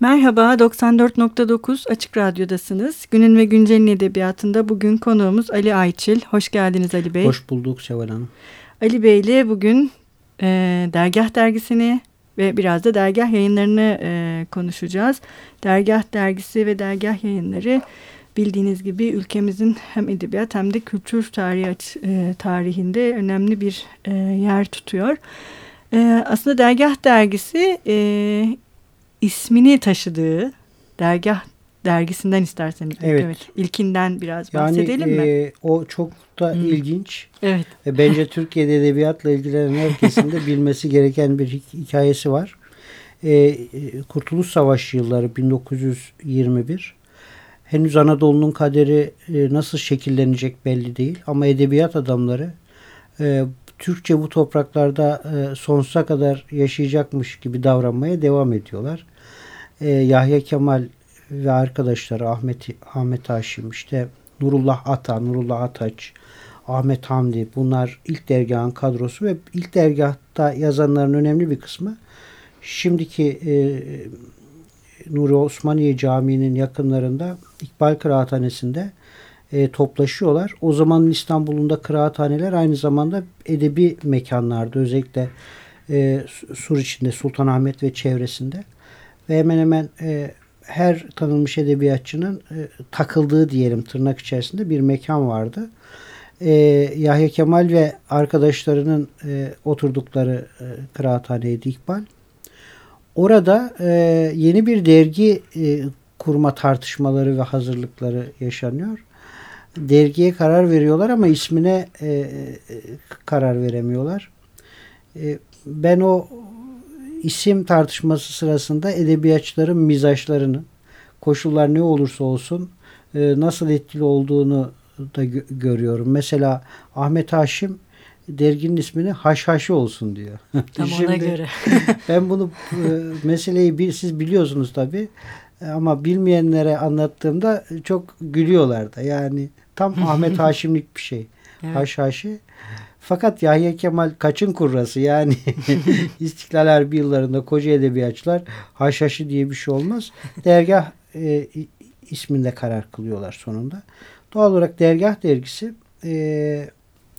Merhaba, 94.9 Açık Radyo'dasınız. Günün ve Güncel'in edebiyatında bugün konuğumuz Ali Ayçil. Hoş geldiniz Ali Bey. Hoş bulduk Seval Hanım. Ali Bey ile bugün e, Dergah Dergisi'ni ve biraz da Dergah yayınlarını e, konuşacağız. Dergah Dergisi ve Dergah yayınları bildiğiniz gibi ülkemizin hem edebiyat hem de kültür tarihi e, tarihinde önemli bir e, yer tutuyor. E, aslında Dergah Dergisi e, ismini taşıdığı dergah dergisinden isterseniz. Evet. evet. İlkinden biraz bahsedelim yani, mi? E, o çok da hmm. ilginç. Evet. Ve bence Türkiye'de edebiyatla ilgilenen herkesin de bilmesi gereken bir hikayesi var. E, Kurtuluş Savaşı yılları 1921. Henüz Anadolu'nun kaderi e, nasıl şekillenecek belli değil. Ama edebiyat adamları e, Türkçe bu topraklarda e, sonsuza kadar yaşayacakmış gibi davranmaya devam ediyorlar. E, Yahya Kemal ve arkadaşları Ahmet Ahmet Haşim işte Nurullah Ata, Nurullah Ataç, Ahmet Hamdi bunlar ilk dergahın kadrosu ve ilk dergahta yazanların önemli bir kısmı şimdiki e, Nuri Osmaniye Camii'nin yakınlarında İkbal Kıraathanesi'nde e, toplaşıyorlar. O zamanın İstanbul'unda kıraathaneler aynı zamanda edebi mekanlardı. Özellikle e, Sur içinde Sultanahmet ve çevresinde. Ve hemen hemen e, her tanınmış edebiyatçının e, takıldığı diyelim tırnak içerisinde bir mekan vardı. E, Yahya Kemal ve arkadaşlarının e, oturdukları e, kıraathaneydi İkbal. Orada e, yeni bir dergi e, kurma tartışmaları ve hazırlıkları yaşanıyor dergiye karar veriyorlar ama ismine e, e, karar veremiyorlar. E, ben o isim tartışması sırasında edebiyatçıların mizaçlarını koşullar ne olursa olsun e, nasıl etkili olduğunu da gö görüyorum. Mesela Ahmet Haşim derginin ismini Haşhaşı olsun diyor. Tam Şimdi, ona göre. ben bunu e, meseleyi bir, siz biliyorsunuz tabii ama bilmeyenlere anlattığımda çok gülüyorlar da. Yani Tam Ahmet Haşimlik bir şey. Evet. Haşhaşi. Fakat Yahya Kemal kaçın kurrası yani İstiklal Harbi yıllarında koca edebiyatçılar haşhaşı diye bir şey olmaz. Dergah e, isminde karar kılıyorlar sonunda. Doğal olarak Dergah dergisi e,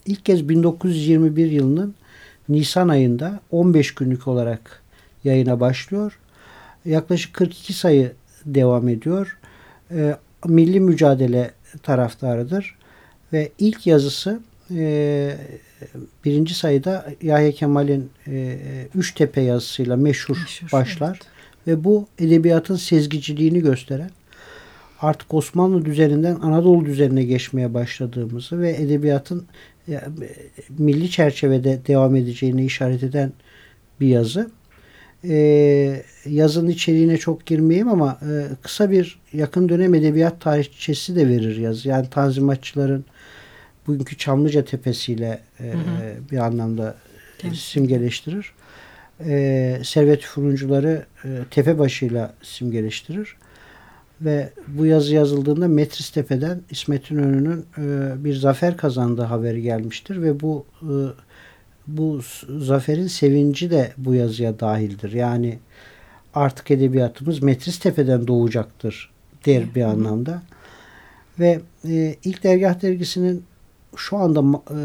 ilk kez 1921 yılının Nisan ayında 15 günlük olarak yayına başlıyor. Yaklaşık 42 sayı devam ediyor. E, milli mücadele taraftarıdır. Ve ilk yazısı e, birinci sayıda Yahya Kemal'in e, Üç Tepe yazısıyla meşhur, meşhur başlar. Evet. Ve bu edebiyatın sezgiciliğini gösteren artık Osmanlı düzeninden Anadolu düzenine geçmeye başladığımızı ve edebiyatın e, milli çerçevede devam edeceğini işaret eden bir yazı e, yazının içeriğine çok girmeyeyim ama e, kısa bir yakın dönem edebiyat tarihçesi de verir yaz. Yani tanzimatçıların bugünkü Çamlıca Tepesi'yle e, hı hı. bir anlamda Temsil. simgeleştirir. E, Servet Furuncuları e, Tepebaşı'yla simgeleştirir. Ve bu yazı yazıldığında Metris Tepe'den İsmet İnönü'nün e, bir zafer kazandığı haberi gelmiştir ve bu e, bu zaferin sevinci de bu yazıya dahildir. Yani artık edebiyatımız Metris Tepe'den doğacaktır der bir anlamda. Ve e, ilk dergah dergisinin şu anda e,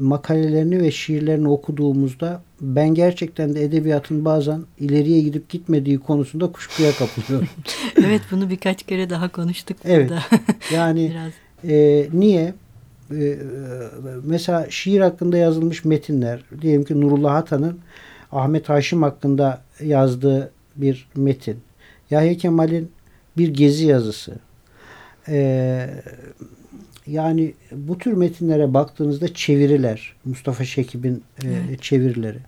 makalelerini ve şiirlerini okuduğumuzda ben gerçekten de edebiyatın bazen ileriye gidip gitmediği konusunda kuşkuya kapılıyorum. evet bunu birkaç kere daha konuştuk evet, burada. yani Biraz. E, niye? e, mesela şiir hakkında yazılmış metinler diyelim ki Nurullah Atan'ın Ahmet Haşim hakkında yazdığı bir metin. Yahya Kemal'in bir gezi yazısı. Ee, yani bu tür metinlere baktığınızda çeviriler, Mustafa Şekib'in e, çevirileri.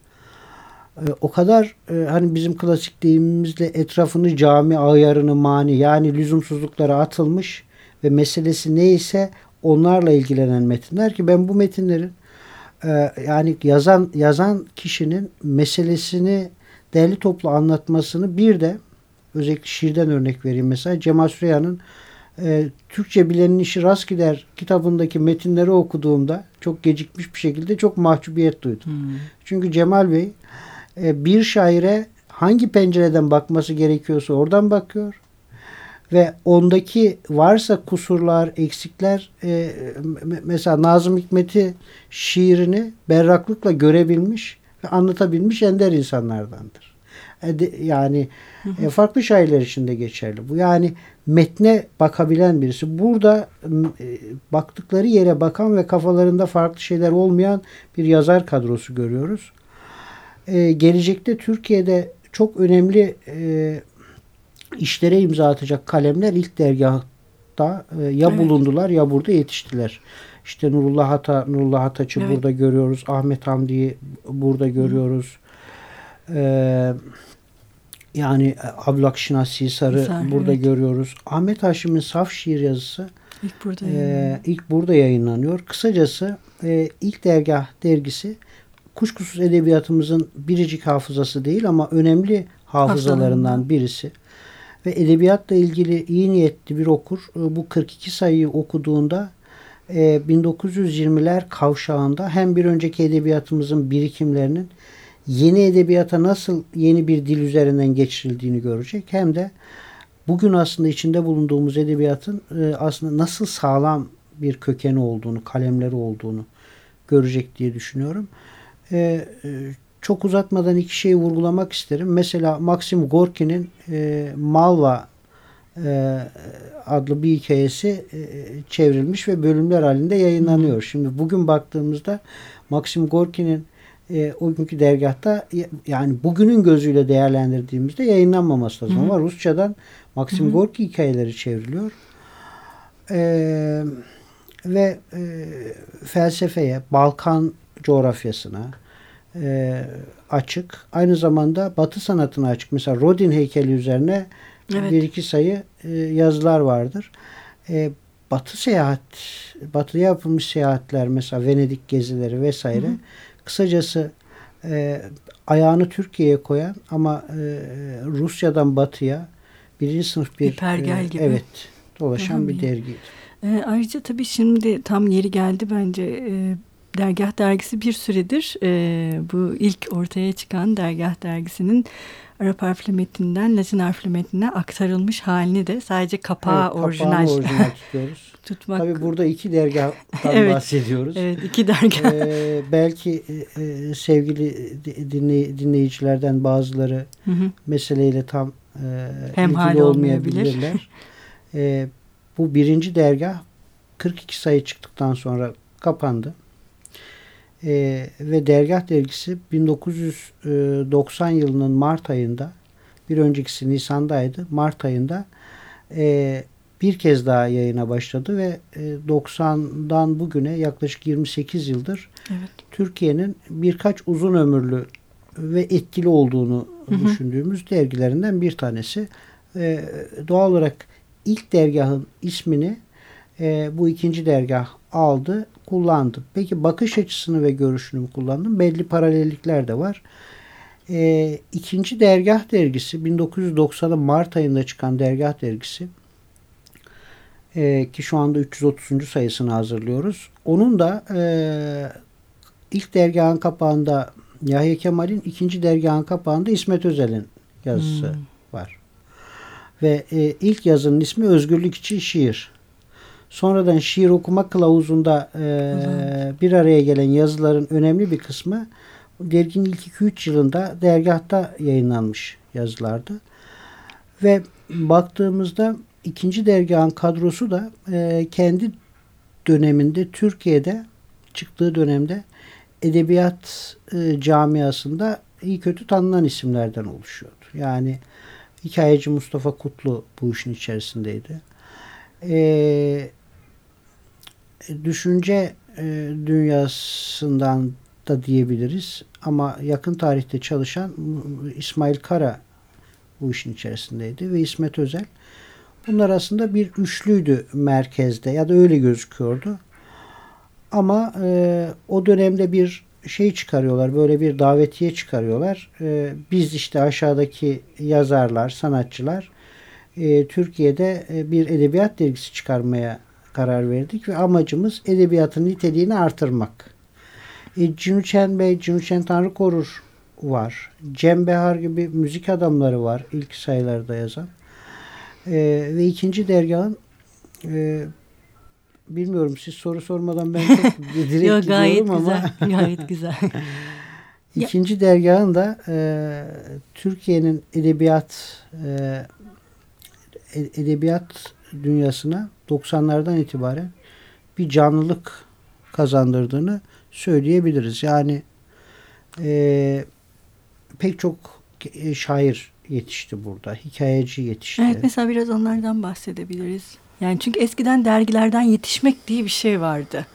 E, o kadar e, hani bizim klasik deyimimizle etrafını cami ayarını mani yani lüzumsuzluklara atılmış ve meselesi neyse onlarla ilgilenen metinler ki ben bu metinlerin e, yani yazan yazan kişinin meselesini değerli toplu anlatmasını bir de özellikle şiirden örnek vereyim mesela Cemal Süreyya'nın e, Türkçe bilenin işi rast gider kitabındaki metinleri okuduğumda çok gecikmiş bir şekilde çok mahcubiyet duydum. Hmm. Çünkü Cemal Bey e, bir şaire hangi pencereden bakması gerekiyorsa oradan bakıyor ve ondaki varsa kusurlar, eksikler e, mesela Nazım Hikmet'i şiirini berraklıkla görebilmiş ve anlatabilmiş ender insanlardandır. E, yani e, farklı şairler için de geçerli. Bu yani metne bakabilen birisi. Burada e, baktıkları yere bakan ve kafalarında farklı şeyler olmayan bir yazar kadrosu görüyoruz. E, gelecekte Türkiye'de çok önemli e, işlere imza atacak kalemler ilk dergahta e, ya evet. bulundular ya burada yetiştiler. İşte Nurullah Hata, Nurullah Hataç'ı evet. burada görüyoruz. Ahmet Hamdi'yi burada görüyoruz. Ee, yani Ablak Şinasi Sarı Sarı, burada evet. görüyoruz. Ahmet Haşim'in saf şiir yazısı ilk burada, e, ilk burada yayınlanıyor. Kısacası e, ilk dergah dergisi kuşkusuz edebiyatımızın biricik hafızası değil ama önemli hafızalarından birisi ve edebiyatla ilgili iyi niyetli bir okur e, bu 42 sayıyı okuduğunda 1920'ler e, kavşağında hem bir önceki edebiyatımızın birikimlerinin yeni edebiyata nasıl yeni bir dil üzerinden geçirildiğini görecek hem de bugün aslında içinde bulunduğumuz edebiyatın e, aslında nasıl sağlam bir kökeni olduğunu, kalemleri olduğunu görecek diye düşünüyorum çok uzatmadan iki şeyi vurgulamak isterim. Mesela Maxim Gorki'nin e, Malva e, adlı bir hikayesi e, çevrilmiş ve bölümler halinde yayınlanıyor. Şimdi bugün baktığımızda Maxim Gorki'nin e, o günkü dergahta yani bugünün gözüyle değerlendirdiğimizde yayınlanmaması lazım. Hı. Ama Rusçadan Maxim Hı. Gorki hikayeleri çevriliyor. E, ve e, felsefeye, Balkan coğrafyasına, e, açık. Aynı zamanda Batı sanatına açık. Mesela Rodin heykeli üzerine evet. bir iki sayı e, yazılar vardır. E, Batı seyahat, Batı'ya yapılmış seyahatler mesela Venedik gezileri vesaire. Hı hı. Kısacası e, ayağını Türkiye'ye koyan ama e, Rusya'dan Batı'ya birinci sınıf bir, bir pergel e, gibi. Evet, dolaşan bir dergiydi. E, ayrıca tabii şimdi tam yeri geldi bence e, Dergah Dergisi bir süredir e, bu ilk ortaya çıkan Dergah Dergisi'nin Arap harfli metinden Latin harfli metnine aktarılmış halini de sadece kapağı evet, orijinal, orijinal tutuyoruz. tutmak. Tabii burada iki dergahtan evet, bahsediyoruz. Evet iki dergah. Ee, belki e, sevgili dinley, dinleyicilerden bazıları hı hı. meseleyle tam e, Hem ilgili olmayabilirler. e, bu birinci dergah 42 sayı çıktıktan sonra kapandı e, ve Dergah Dergisi 1990 yılının Mart ayında bir öncekisi Nisan'daydı. Mart ayında e, bir kez daha yayına başladı ve e, 90'dan bugüne yaklaşık 28 yıldır evet. Türkiye'nin birkaç uzun ömürlü ve etkili olduğunu hı hı. düşündüğümüz dergilerinden bir tanesi. E, doğal olarak ilk dergahın ismini e, bu ikinci dergah aldı, kullandı. Peki bakış açısını ve görüşünü mü kullandım? Belli paralellikler de var. E, ikinci dergah dergisi 1990'ın Mart ayında çıkan dergah dergisi e, ki şu anda 330. sayısını hazırlıyoruz. Onun da e, ilk dergahın kapağında Yahya Kemal'in ikinci dergahın kapağında İsmet Özel'in yazısı hmm. var. Ve e, ilk yazının ismi Özgürlük için Şiir. Sonradan şiir okuma kılavuzunda e, bir araya gelen yazıların önemli bir kısmı derginin ilk 2-3 yılında dergahta yayınlanmış yazılardı. Ve baktığımızda ikinci dergahın kadrosu da e, kendi döneminde Türkiye'de çıktığı dönemde edebiyat e, camiasında iyi kötü tanınan isimlerden oluşuyordu. Yani hikayeci Mustafa Kutlu bu işin içerisindeydi. E, düşünce e, dünyasından da diyebiliriz. Ama yakın tarihte çalışan İsmail Kara bu işin içerisindeydi ve İsmet Özel. Bunlar aslında bir üçlüydü merkezde ya da öyle gözüküyordu. Ama e, o dönemde bir şey çıkarıyorlar, böyle bir davetiye çıkarıyorlar. E, biz işte aşağıdaki yazarlar, sanatçılar e, Türkiye'de e, bir edebiyat dergisi çıkarmaya karar verdik ve amacımız edebiyatın niteliğini artırmak. E, Cünçen Bey, Cünçen Tanrı Korur var. Cem Behar gibi müzik adamları var ilk sayılarda yazan. E, ve ikinci dergahın e, bilmiyorum siz soru sormadan ben çok direkt Yo, gayet gidiyorum güzel, ama gayet güzel. ikinci dergahın da e, Türkiye'nin edebiyat e, edebiyat dünyasına 90'lardan itibaren bir canlılık kazandırdığını söyleyebiliriz. Yani e, pek çok e, şair yetişti burada. Hikayeci yetişti. Evet mesela biraz onlardan bahsedebiliriz. Yani çünkü eskiden dergilerden yetişmek diye bir şey vardı.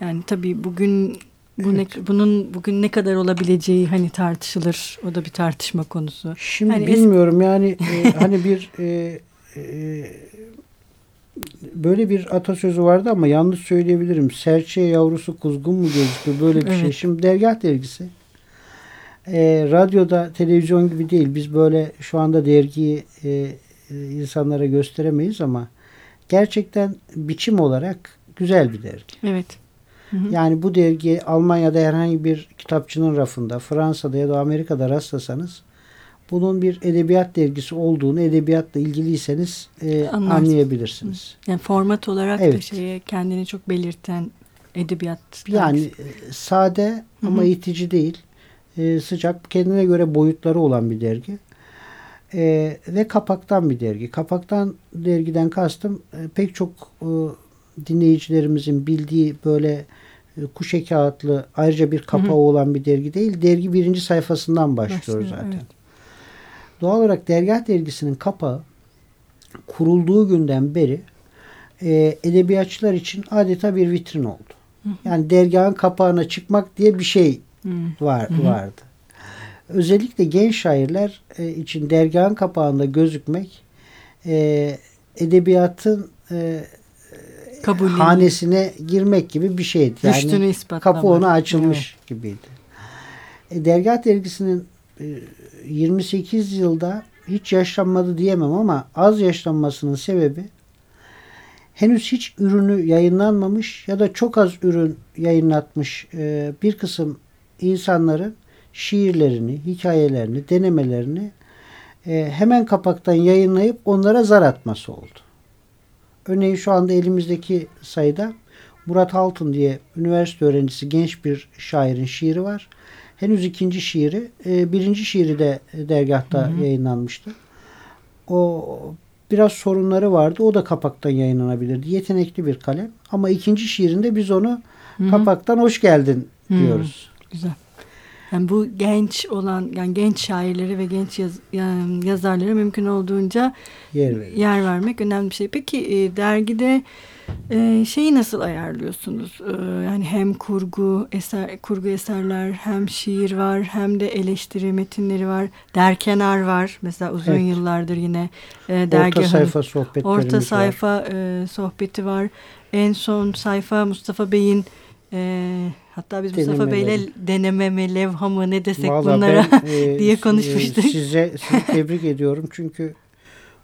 Yani tabii bugün bu evet. ne, bunun bugün ne kadar olabileceği hani tartışılır. O da bir tartışma konusu. Şimdi hani bilmiyorum yani e, hani bir e, e, böyle bir atasözü vardı ama yanlış söyleyebilirim. Serçe yavrusu kuzgun mu gözüküyor böyle bir şey. evet. şey. Şimdi dergah dergisi e, radyoda televizyon gibi değil. Biz böyle şu anda dergiyi e, insanlara gösteremeyiz ama gerçekten biçim olarak güzel bir dergi. Evet. Hı hı. Yani bu dergi Almanya'da herhangi bir kitapçının rafında, Fransa'da ya da Amerika'da rastlasanız bunun bir edebiyat dergisi olduğunu edebiyatla ilgiliyseniz e, anlayabilirsiniz. Yani format olarak evet. da şeye kendini çok belirten edebiyat. Yani dergisi. sade ama Hı-hı. itici değil. E, sıcak kendine göre boyutları olan bir dergi. E, ve kapaktan bir dergi. Kapaktan dergiden kastım e, pek çok e, dinleyicilerimizin bildiği böyle e, kuşe kağıtlı ayrıca bir kapağı Hı-hı. olan bir dergi değil. Dergi birinci sayfasından başlıyor, başlıyor zaten. Evet. Doğal olarak Dergah Dergisi'nin kapağı kurulduğu günden beri e, edebiyatçılar için adeta bir vitrin oldu. Yani dergahın kapağına çıkmak diye bir şey var vardı. Özellikle genç şairler e, için dergahın kapağında gözükmek e, edebiyatın e, hanesine girmek gibi bir şeydi. Yani kapı ona açılmış evet. gibiydi. E, dergah dergisinin 28 yılda hiç yaşlanmadı diyemem ama az yaşlanmasının sebebi henüz hiç ürünü yayınlanmamış ya da çok az ürün yayınlatmış e, bir kısım insanların şiirlerini, hikayelerini, denemelerini e, hemen kapaktan yayınlayıp onlara zar atması oldu. Örneğin şu anda elimizdeki sayıda Murat Altun diye üniversite öğrencisi genç bir şairin şiiri var henüz ikinci şiiri. E, birinci şiiri de dergahta hı hı. yayınlanmıştı. O biraz sorunları vardı. O da kapaktan yayınlanabilirdi. Yetenekli bir kalem. Ama ikinci şiirinde biz onu hı hı. kapaktan hoş geldin diyoruz. Hı, güzel. Yani bu genç olan yani genç şairleri ve genç yaz, yani yazarlara mümkün olduğunca yer, yer vermek önemli bir şey. Peki e, dergide ee, şeyi nasıl ayarlıyorsunuz? Ee, yani hem kurgu eser kurgu eserler, hem şiir var, hem de eleştiri metinleri var. Derkenar var. Mesela uzun evet. yıllardır yine e, dergi Orta sayfa sohbetlerimiz Orta sayfa var. E, sohbeti var. En son sayfa Mustafa Bey'in e, hatta biz Mustafa Bey'le deneme mi, levha mı ne desek Vallahi bunlara ben, e, diye konuşmuştuk. Size, sizi tebrik ediyorum çünkü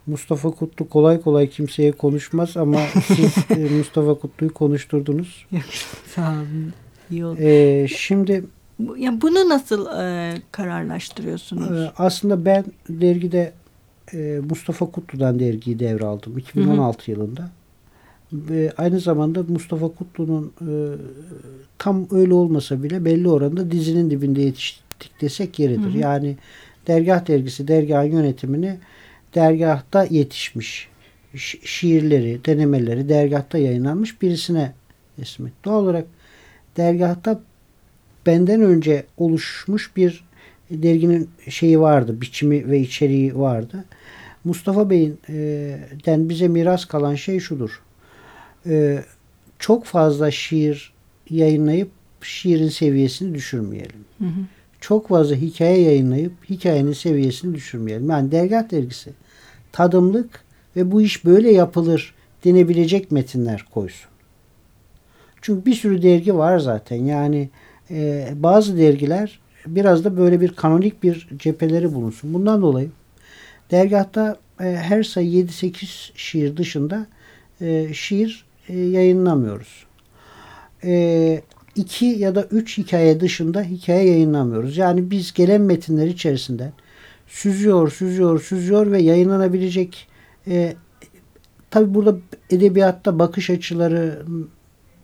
Mustafa Kutlu kolay kolay kimseye konuşmaz ama siz e, Mustafa Kutlu'yu konuşturdunuz. Sağ olun. İyi oldu. Ee, şimdi ya bunu nasıl e, kararlaştırıyorsunuz? E, aslında ben dergide e, Mustafa Kutlu'dan dergiyi devraldım 2016 Hı-hı. yılında. Ve aynı zamanda Mustafa Kutlu'nun e, tam öyle olmasa bile belli oranda dizinin dibinde yetiştik desek yeridir. Hı-hı. Yani dergah dergisi dergahın yönetimini dergahta yetişmiş şiirleri, denemeleri dergahta yayınlanmış birisine teslim Doğal olarak dergahta benden önce oluşmuş bir derginin şeyi vardı, biçimi ve içeriği vardı. Mustafa Bey'in e, den bize miras kalan şey şudur. E, çok fazla şiir yayınlayıp şiirin seviyesini düşürmeyelim. Hı hı. Çok fazla hikaye yayınlayıp hikayenin seviyesini düşürmeyelim. Yani dergah dergisi tadımlık ve bu iş böyle yapılır denebilecek metinler koysun. Çünkü bir sürü dergi var zaten. Yani e, bazı dergiler biraz da böyle bir kanonik bir cepheleri bulunsun. Bundan dolayı dergahta e, her sayı 7-8 şiir dışında e, şiir e, yayınlamıyoruz. E, iki ya da üç hikaye dışında hikaye yayınlamıyoruz. Yani biz gelen metinler içerisinden süzüyor, süzüyor, süzüyor ve yayınlanabilecek e, tabi burada edebiyatta bakış açıları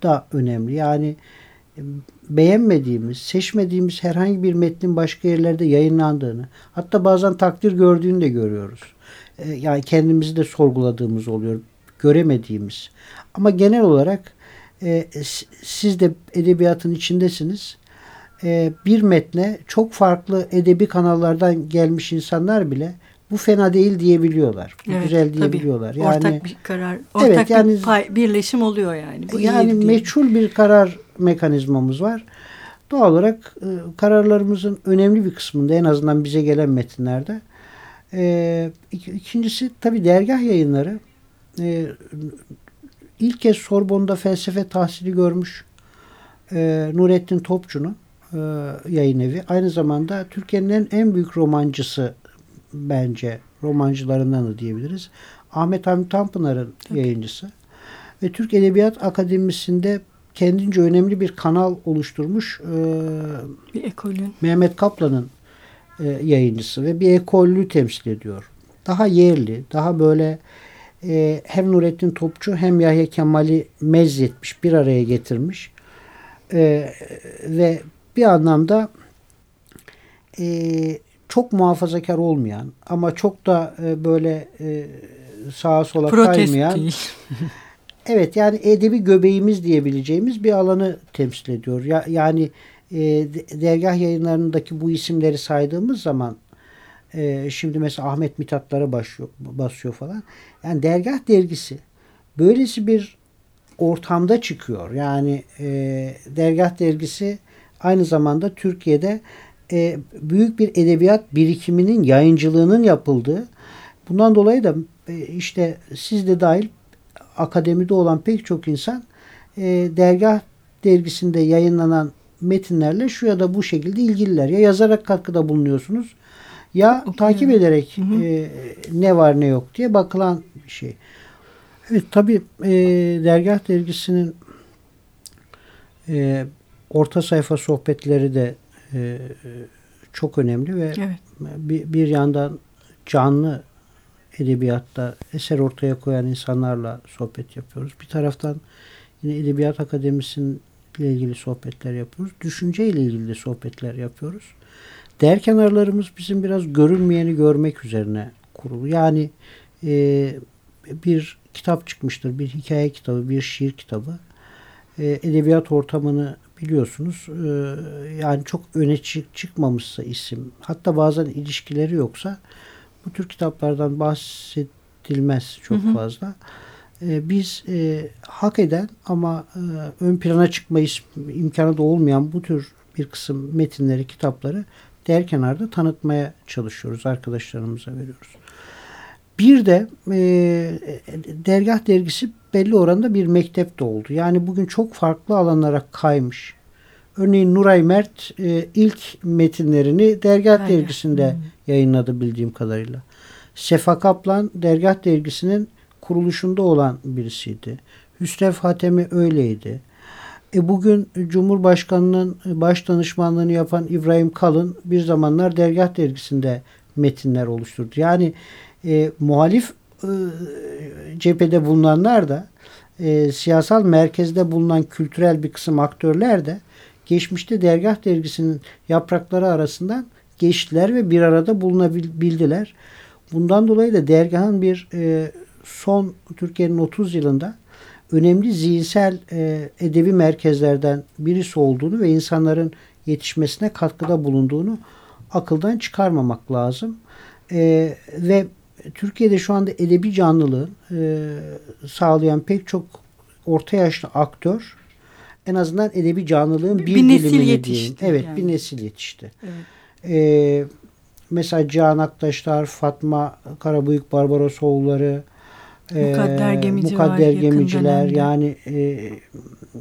da önemli. Yani e, beğenmediğimiz, seçmediğimiz herhangi bir metnin başka yerlerde yayınlandığını, hatta bazen takdir gördüğünü de görüyoruz. E, yani kendimizi de sorguladığımız oluyor, göremediğimiz. Ama genel olarak e, siz de edebiyatın içindesiniz. E, bir metne çok farklı edebi kanallardan gelmiş insanlar bile bu fena değil diyebiliyorlar. Bu evet, güzel diyebiliyorlar. Yani ortak bir karar, ortak evet, yani, bir pay, birleşim oluyor yani. Bu yani meçhul bir karar mekanizmamız var. Doğal olarak e, kararlarımızın önemli bir kısmında en azından bize gelen metinlerde. E, ikincisi tabi dergah yayınları. E, ilk kez Sorbon'da felsefe tahsili görmüş e, Nurettin Topçu'nun e, yayın evi. Aynı zamanda Türkiye'nin en büyük romancısı bence romancılarından da diyebiliriz. Ahmet Hamit Tanpınar'ın yayıncısı. Ve Türk Edebiyat Akademisi'nde kendince önemli bir kanal oluşturmuş e, bir ekolün. Mehmet Kaplan'ın e, yayıncısı ve bir ekolü temsil ediyor. Daha yerli, daha böyle e, hem Nurettin Topçu hem Yahya Kemal'i mezzetmiş, bir araya getirmiş. E, ve bir anlamda e, çok muhafazakar olmayan ama çok da e, böyle e, sağa sola Protest kaymayan değil. evet yani edebi göbeğimiz diyebileceğimiz bir alanı temsil ediyor. Ya, yani e, dergah yayınlarındaki bu isimleri saydığımız zaman e, şimdi mesela Ahmet Mithatlara basıyor, basıyor falan. Yani dergah dergisi böylesi bir ortamda çıkıyor. Yani e, dergah dergisi aynı zamanda Türkiye'de e, büyük bir edebiyat birikiminin yayıncılığının yapıldığı bundan dolayı da e, işte siz de dahil akademide olan pek çok insan e, dergah dergisinde yayınlanan metinlerle şu ya da bu şekilde ilgililer. Ya yazarak katkıda bulunuyorsunuz ya Okuyorum. takip ederek hı hı. E, ne var ne yok diye bakılan bir şey. Evet tabi e, dergah dergisinin e, orta sayfa sohbetleri de e, çok önemli ve evet. bir, bir yandan canlı edebiyatta eser ortaya koyan insanlarla sohbet yapıyoruz. Bir taraftan yine Edebiyat Akademisi'nin ile ilgili sohbetler yapıyoruz. Düşünce ile ilgili de sohbetler yapıyoruz. Değer kenarlarımız bizim biraz görünmeyeni görmek üzerine kurulu. Yani e, bir kitap çıkmıştır. Bir hikaye kitabı, bir şiir kitabı. E, edebiyat ortamını biliyorsunuz e, yani çok öne çık, çıkmamışsa isim hatta bazen ilişkileri yoksa bu tür kitaplardan bahsedilmez çok hı hı. fazla. E, biz e, hak eden ama e, ön plana çıkma imkanı da olmayan bu tür bir kısım metinleri, kitapları değer kenarda tanıtmaya çalışıyoruz. Arkadaşlarımıza veriyoruz. Bir de e, dergah dergisi belli oranda bir mektep de oldu. Yani bugün çok farklı alanlara kaymış. Örneğin Nuray Mert e, ilk metinlerini Dergah Aynen. dergisinde hmm. yayınladı bildiğim kadarıyla. Sefa Kaplan Dergah dergisinin kuruluşunda olan birisiydi. Hüsrev Hatemi öyleydi. E bugün Cumhurbaşkanı'nın baş danışmanlığını yapan İbrahim Kalın bir zamanlar Dergah dergisinde metinler oluşturdu. Yani e, muhalif e, cephede bulunanlar da e, siyasal merkezde bulunan kültürel bir kısım aktörler de geçmişte Dergah dergisinin yaprakları arasından geçtiler ve bir arada bulunabildiler. Bundan dolayı da dergahın bir e, son Türkiye'nin 30 yılında önemli zihinsel e, edebi merkezlerden birisi olduğunu ve insanların yetişmesine katkıda bulunduğunu akıldan çıkarmamak lazım. E, ve Türkiye'de şu anda edebi canlılığı e, sağlayan pek çok orta yaşlı aktör en azından edebi canlılığın bir, bir nesil yetişti. Diyeyim. Evet yani. bir nesil yetişti. Evet. Ee, mesela Cihan Aktaşlar, Fatma Karabıyık Barbarosoğulları, Mukadder Gemici Mukadder Gemiciler yani e,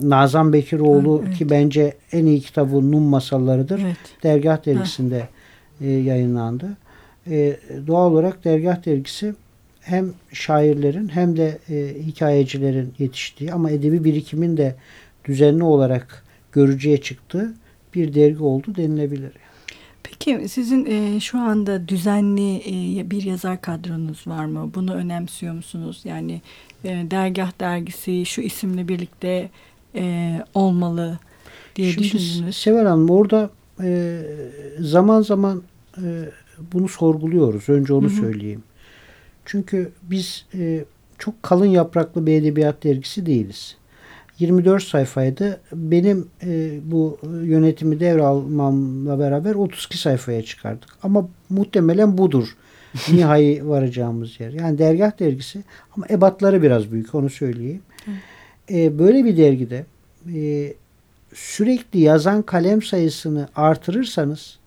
Nazan Bekiroğlu evet. ki bence en iyi kitabı Num Masallarıdır. Evet. Dergah dergisinde e, yayınlandı. E, doğal olarak Dergah dergisi hem şairlerin hem de e, hikayecilerin yetiştiği ama edebi birikimin de düzenli olarak görücüye çıktığı bir dergi oldu denilebilir. Peki sizin e, şu anda düzenli e, bir yazar kadronuz var mı? Bunu önemsiyor musunuz? Yani e, Dergah dergisi şu isimle birlikte e, olmalı diye Şimdi düşündünüz. Sever Hanım orada e, zaman zaman e, bunu sorguluyoruz. Önce onu Hı-hı. söyleyeyim. Çünkü biz e, çok kalın yapraklı bir edebiyat dergisi değiliz. 24 sayfaydı. Benim e, bu yönetimi devralmamla beraber 32 sayfaya çıkardık. Ama muhtemelen budur. nihai varacağımız yer. Yani dergah dergisi ama ebatları biraz büyük onu söyleyeyim. E, böyle bir dergide e, sürekli yazan kalem sayısını artırırsanız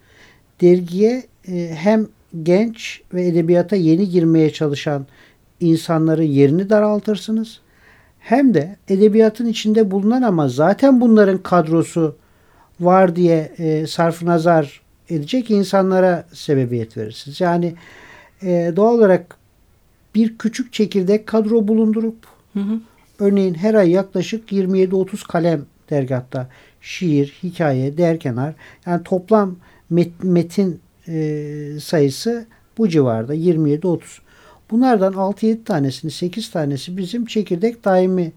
dergiye e, hem genç ve edebiyata yeni girmeye çalışan insanların yerini daraltırsınız. Hem de edebiyatın içinde bulunan ama zaten bunların kadrosu var diye e, sarf nazar edecek insanlara sebebiyet verirsiniz. Yani e, doğal olarak bir küçük çekirdek kadro bulundurup hı hı. örneğin her ay yaklaşık 27-30 kalem dergahta şiir, hikaye, derkenar yani toplam met, metin e, sayısı bu civarda 27-30. Bunlardan 6-7 tanesini 8 tanesi bizim çekirdek daimi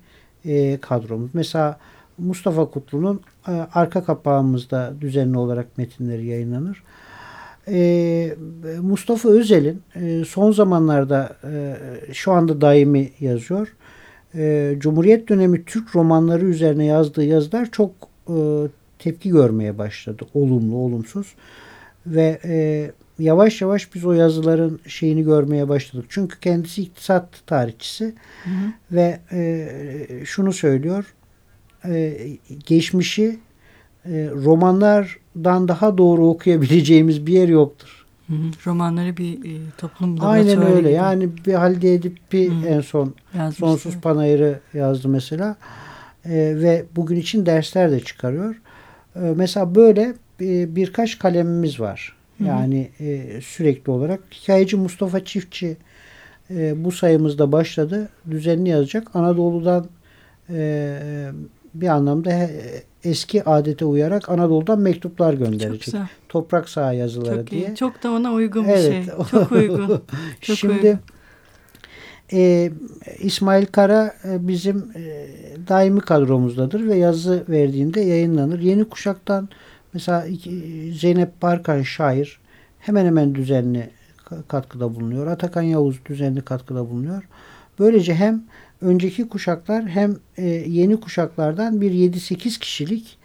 e, kadromuz. Mesela Mustafa Kutlu'nun e, arka kapağımızda düzenli olarak metinleri yayınlanır. Mustafa Özel'in son zamanlarda şu anda daimi yazıyor. Cumhuriyet dönemi Türk romanları üzerine yazdığı yazılar çok tepki görmeye başladı. Olumlu, olumsuz. Ve e, yavaş yavaş biz o yazıların şeyini görmeye başladık. Çünkü kendisi iktisat tarihçisi hı hı. ve e, şunu söylüyor. E, geçmişi e, romanlardan daha doğru okuyabileceğimiz bir yer yoktur. Hı hı. Romanları bir e, toplum Aynen öyle. Gibi. Yani bir Halide Edip'i en son Yazmıştı. Sonsuz Panayır'ı yazdı mesela. E, ve bugün için dersler de çıkarıyor. E, mesela böyle birkaç kalemimiz var. Yani e, sürekli olarak. Hikayeci Mustafa Çiftçi e, bu sayımızda başladı. Düzenli yazacak. Anadolu'dan e, bir anlamda he, eski adete uyarak Anadolu'dan mektuplar gönderecek. Toprak saha yazıları Çok diye. Iyi. Çok da ona uygun bir evet. şey. Çok uygun. Çok Şimdi uygun. E, İsmail Kara e, bizim e, daimi kadromuzdadır ve yazı verdiğinde yayınlanır. Yeni kuşaktan Mesela Zeynep Barkan şair hemen hemen düzenli katkıda bulunuyor. Atakan Yavuz düzenli katkıda bulunuyor. Böylece hem önceki kuşaklar hem e, yeni kuşaklardan bir 7-8 kişilik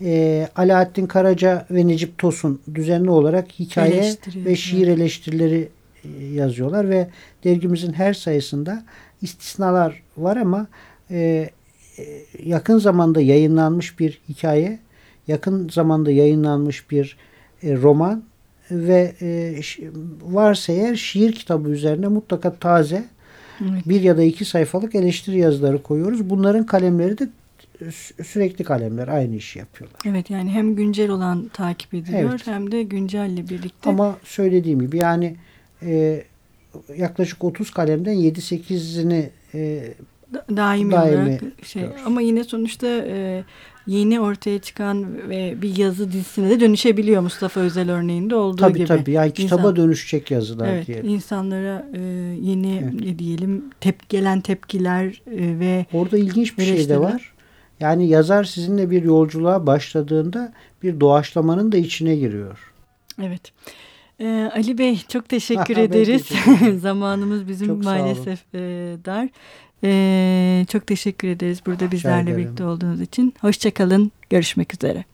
E, Alaaddin Karaca ve Necip Tosun düzenli olarak hikaye ve şiir eleştirileri e, yazıyorlar ve dergimizin her sayısında istisnalar var ama e yakın zamanda yayınlanmış bir hikaye yakın zamanda yayınlanmış bir e, roman ve e, varsa eğer şiir kitabı üzerine mutlaka taze evet. bir ya da iki sayfalık eleştiri yazıları koyuyoruz. Bunların kalemleri de sürekli kalemler aynı işi yapıyorlar. Evet yani hem güncel olan takip ediliyor evet. hem de güncelle birlikte. Ama söylediğim gibi yani e, yaklaşık 30 kalemden 7-8'ini e, daimi, daimi olarak şey ama yine sonuçta e, yeni ortaya çıkan ve bir yazı dizisine de dönüşebiliyor Mustafa Özel örneğinde olduğu tabii, gibi. Tabii tabii yani kitaba İnsan, dönüşecek yazılar evet, diyelim. İnsanlara e, yeni evet. ne diyelim tep gelen tepkiler e, ve Orada ilginç bir şey de var. Yani yazar sizinle bir yolculuğa başladığında bir doğaçlamanın da içine giriyor. Evet. Ee, Ali Bey çok teşekkür ederiz. Zamanımız bizim çok maalesef e, dar. Ee, çok teşekkür ederiz burada bizlerle birlikte olduğunuz için. Hoşçakalın. Görüşmek üzere.